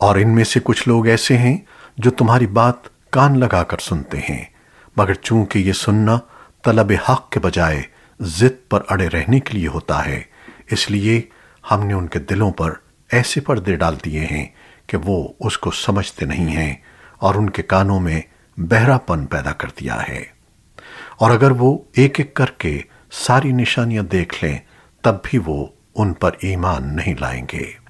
और इनमें से कुछ लोग ऐसे हैं जो तुम्हारी बात कान लगाकर सुनते हैं। मगर चूँकि ये सुनना तलब हक के बजाय जिद पर अड़े रहने के लिए होता है, इसलिए हमने उनके दिलों पर ऐसे पर्दे डाल दिए हैं कि वो उसको समझते नहीं हैं और उनके कानों में बहरापन पैदा कर दिया है। और अगर वो एक एक करके सारी निशानियाँ देख लें, तब भी वो उन पर ईमान नहीं लाएँगे।